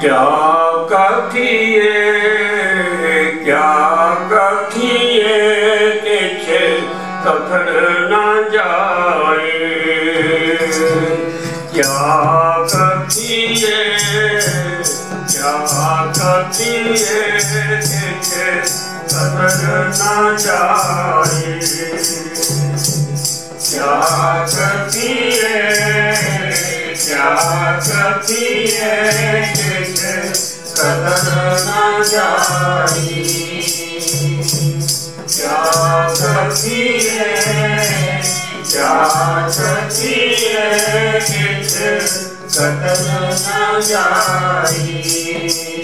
क्या कथिए क्या कथिए किछ कथन न जाए? क्या कथिए क्या कथिए किछ कथन न जाए? क्या कथिए क्या कथिए जाए क्या कथिए क्या कथिए किछ कथन न जाए।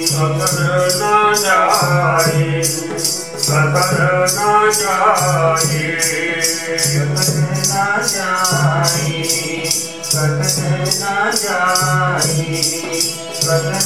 कथन न जाए कथन न जाए। कथन न जाए कथन न जाए कथन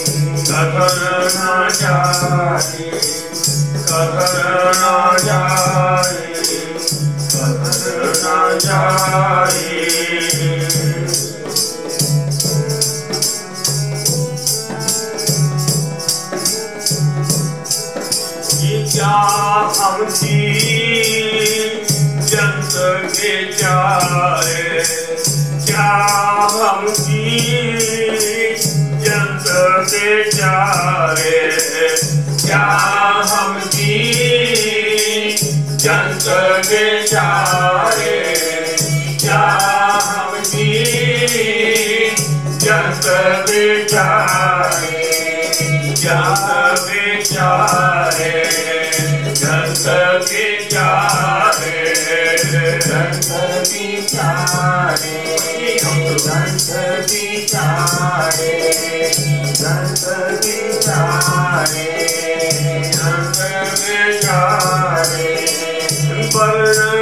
कदर न जाए कदर न जाए कदर न जाए जंत के चारे जंत बेचारे जंत बेचारे जंत बेचारे जंत बेचारे जंत बेचारे जंत बेचारे वर्ण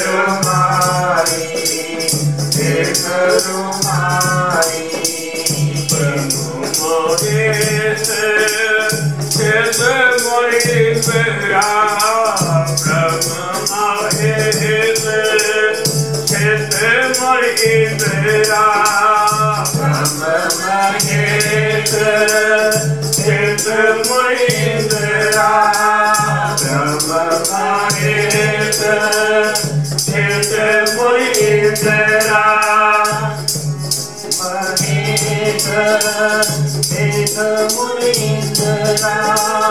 It's a morning in.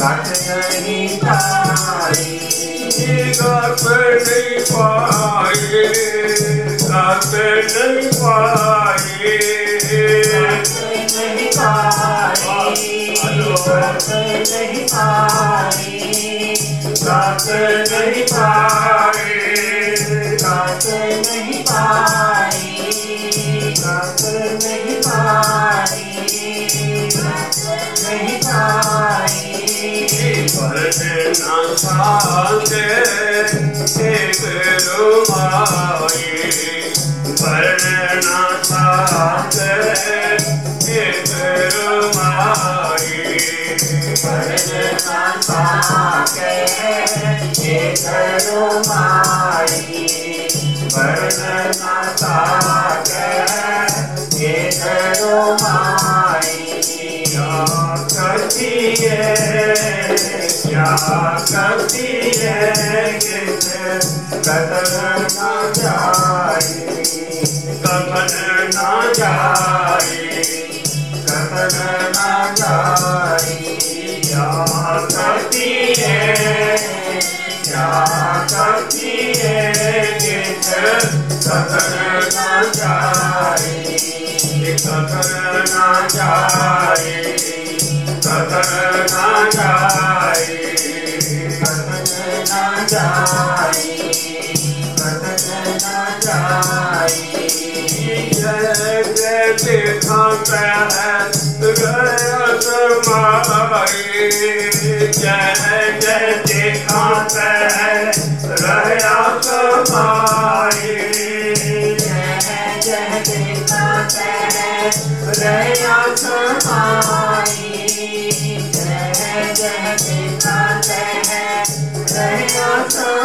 गत नहीं पाई। नहीं पाए गत नहीं पाई नहीं पाई। नहीं पाई। एक रुमाई परना साथे एक रुमाई परना पाके ये करो माई परना पाके ये करो माई करती है? क्या करती है? कदर न जाए कफन ना जाए कदर न जाए क्या करती है क्या करती है कदर न जाए कफन ना जाए कफन ना जाए कदर न जाए कदर न जाए जय जय दिखाता है गया समाई जय जय दिखाता है गया समाई जय जय दिखाते हैं रया समाई जय जय दिखाते हैं रया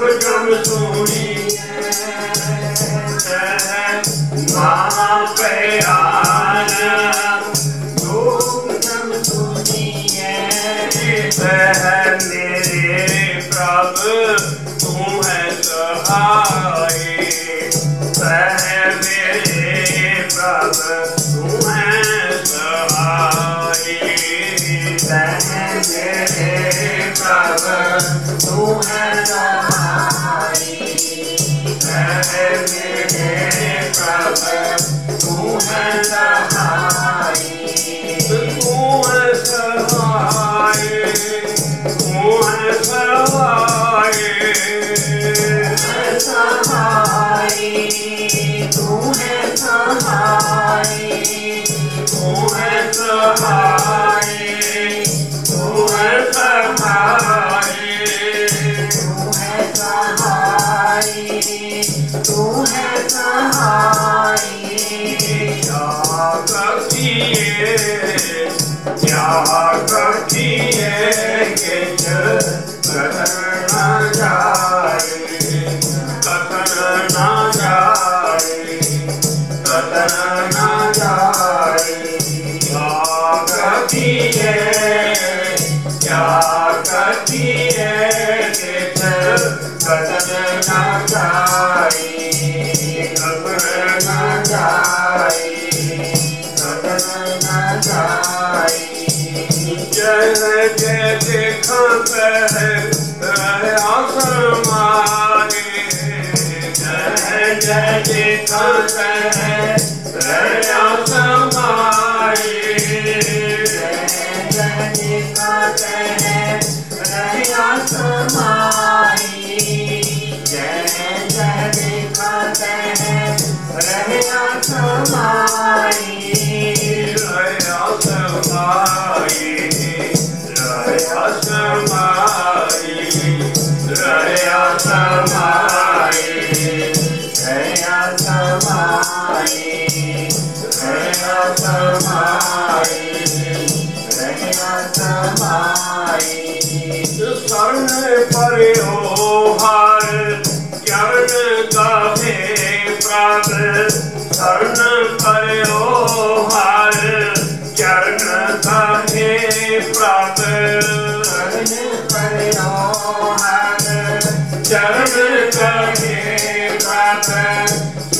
ਹੁਕਮ ਸੁਣੀਐ ਮਾ ਪਿਆਰਾ ਹੁਕਮ ਸੁਣੀਐ ਸਹਿ ਮੇਰੇ ਪ੍ਰਭ ਤੂੰ ਹੈ ਸਹਾਈ। ਸਹਿ ਮੇਰੇ ਪ੍ਰਭ ਤੂੰ ਹੈ ਸਹਾਈ। ਸਹਿ ਮੇਰੇ ਪ੍ਰਭ ਤੂੰ ਹੈ ਸਹਾਈ। है मेरे प्रभु तू है Yeah. ਸਮਾਏ ਰਹਿਣਾ ਸਮਾਏ ਚਰਨ ਗਾਵੇ ਪ੍ਰਭ ਸਰਣ ਚਰਨ ਗਾਵੇ ਚਰਨ ਗਾਵੇ ਪ੍ਰਭ